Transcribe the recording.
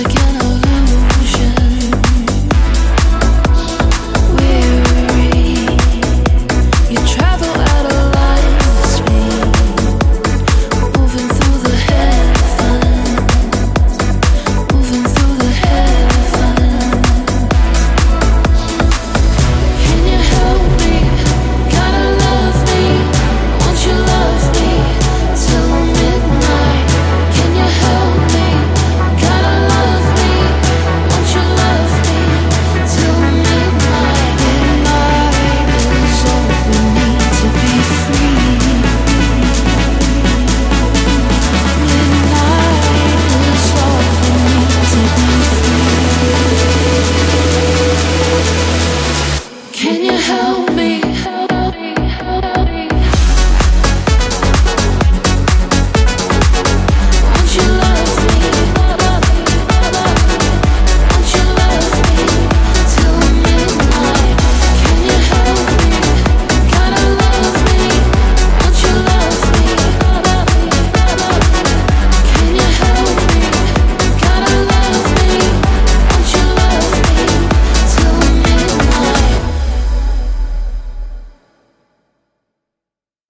again.